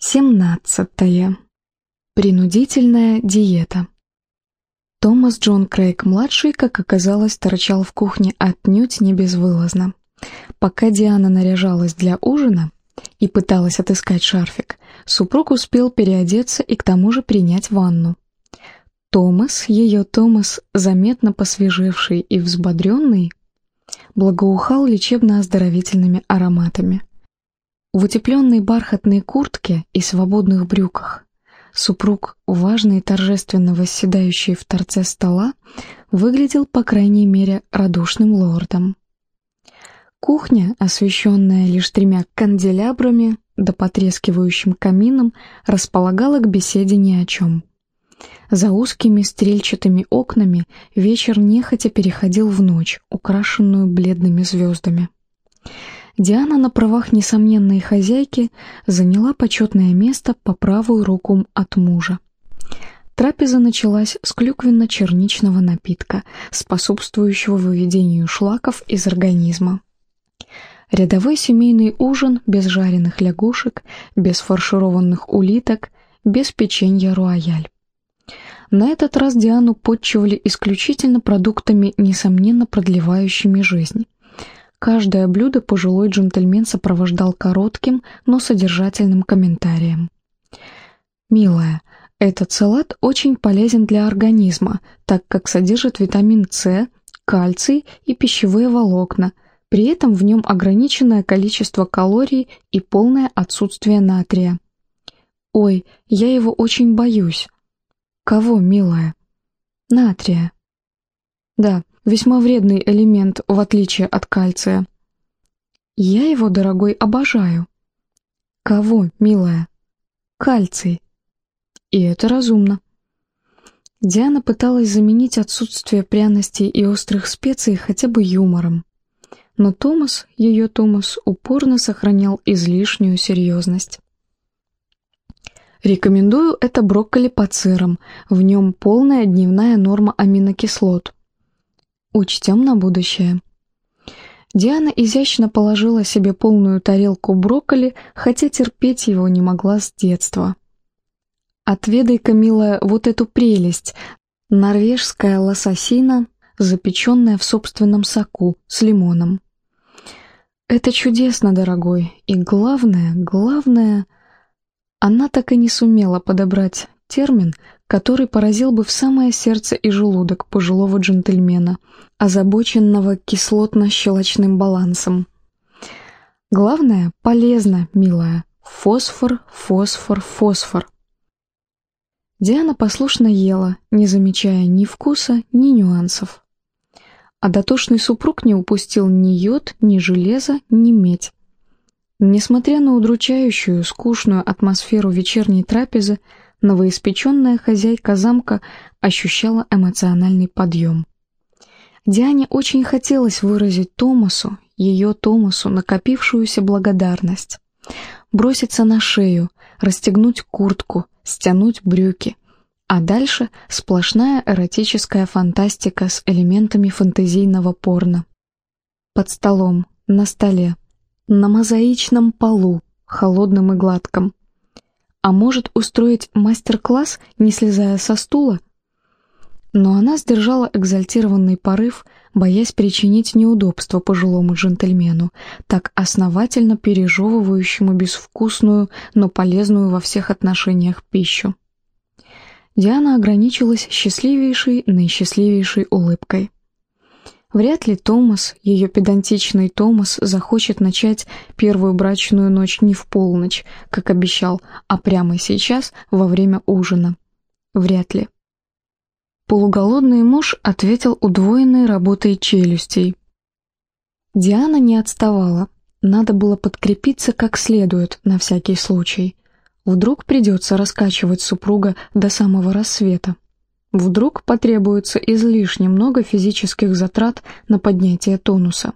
Семнадцатая. Принудительная диета. Томас Джон Крейг-младший, как оказалось, торчал в кухне отнюдь не безвылазно. Пока Диана наряжалась для ужина и пыталась отыскать шарфик, супруг успел переодеться и к тому же принять ванну. Томас, ее Томас, заметно посвежевший и взбодренный, благоухал лечебно-оздоровительными ароматами в утепленной бархатной куртке и свободных брюках. Супруг, важный и торжественно восседающий в торце стола, выглядел, по крайней мере, радушным лордом. Кухня, освещенная лишь тремя канделябрами да потрескивающим камином, располагала к беседе ни о чем. За узкими стрельчатыми окнами вечер нехотя переходил в ночь, украшенную бледными звездами. Диана на правах несомненной хозяйки заняла почетное место по правую руку от мужа. Трапеза началась с клюквенно-черничного напитка, способствующего выведению шлаков из организма. Рядовой семейный ужин без жареных лягушек, без фаршированных улиток, без печенья руаяль. На этот раз Диану подчивали исключительно продуктами, несомненно продлевающими жизнь. Каждое блюдо пожилой джентльмен сопровождал коротким, но содержательным комментарием. «Милая, этот салат очень полезен для организма, так как содержит витамин С, кальций и пищевые волокна, при этом в нем ограниченное количество калорий и полное отсутствие натрия. Ой, я его очень боюсь. Кого, милая? Натрия. Да, весьма вредный элемент, в отличие от кальция. Я его, дорогой, обожаю. Кого, милая? Кальций. И это разумно. Диана пыталась заменить отсутствие пряностей и острых специй хотя бы юмором. Но Томас, ее Томас, упорно сохранял излишнюю серьезность. Рекомендую это брокколи под сыром, в нем полная дневная норма аминокислот. Учтем на будущее. Диана изящно положила себе полную тарелку брокколи, хотя терпеть его не могла с детства. Отведай-ка, милая, вот эту прелесть. Норвежская лососина, запеченная в собственном соку, с лимоном. Это чудесно, дорогой, и главное, главное, она так и не сумела подобрать термин, который поразил бы в самое сердце и желудок пожилого джентльмена, озабоченного кислотно-щелочным балансом. Главное, полезно, милая. Фосфор, фосфор, фосфор. Диана послушно ела, не замечая ни вкуса, ни нюансов. А дотошный супруг не упустил ни йод, ни железо, ни медь. Несмотря на удручающую, скучную атмосферу вечерней трапезы, новоиспеченная хозяйка замка ощущала эмоциональный подъем. Диане очень хотелось выразить Томасу, ее Томасу, накопившуюся благодарность. Броситься на шею, расстегнуть куртку, стянуть брюки. А дальше сплошная эротическая фантастика с элементами фантазийного порно. Под столом, на столе, на мозаичном полу, холодном и гладком, а может устроить мастер-класс, не слезая со стула? Но она сдержала экзальтированный порыв, боясь причинить неудобство пожилому джентльмену, так основательно пережевывающему безвкусную, но полезную во всех отношениях пищу. Диана ограничилась счастливейшей, наисчастливейшей улыбкой. Вряд ли Томас, ее педантичный Томас, захочет начать первую брачную ночь не в полночь, как обещал, а прямо сейчас, во время ужина. Вряд ли. Полуголодный муж ответил удвоенной работой челюстей. Диана не отставала. Надо было подкрепиться как следует, на всякий случай. Вдруг придется раскачивать супруга до самого рассвета. Вдруг потребуется излишне много физических затрат на поднятие тонуса.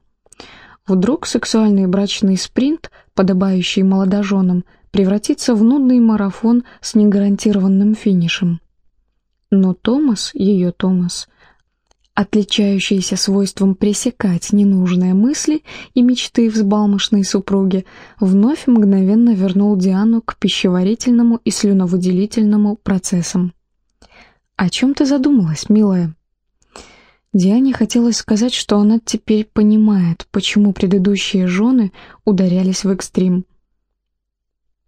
Вдруг сексуальный брачный спринт, подобающий молодоженам, превратится в нудный марафон с негарантированным финишем. Но Томас, ее Томас, отличающийся свойством пресекать ненужные мысли и мечты взбалмошной супруги, вновь мгновенно вернул Диану к пищеварительному и слюновыделительному процессам. «О чем ты задумалась, милая?» Диане хотелось сказать, что она теперь понимает, почему предыдущие жены ударялись в экстрим.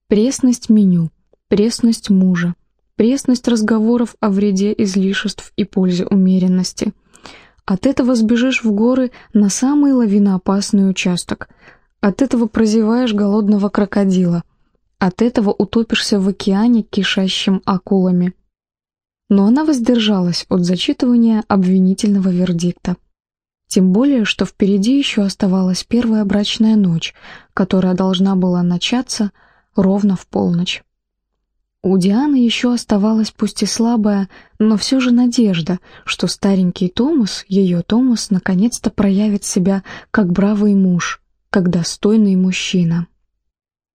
Пресность меню, пресность мужа, пресность разговоров о вреде излишеств и пользе умеренности. От этого сбежишь в горы на самый лавиноопасный участок. От этого прозеваешь голодного крокодила. От этого утопишься в океане, кишащим акулами но она воздержалась от зачитывания обвинительного вердикта. Тем более, что впереди еще оставалась первая брачная ночь, которая должна была начаться ровно в полночь. У Дианы еще оставалась пусть и слабая, но все же надежда, что старенький Томас, ее Томас, наконец-то проявит себя как бравый муж, как достойный мужчина.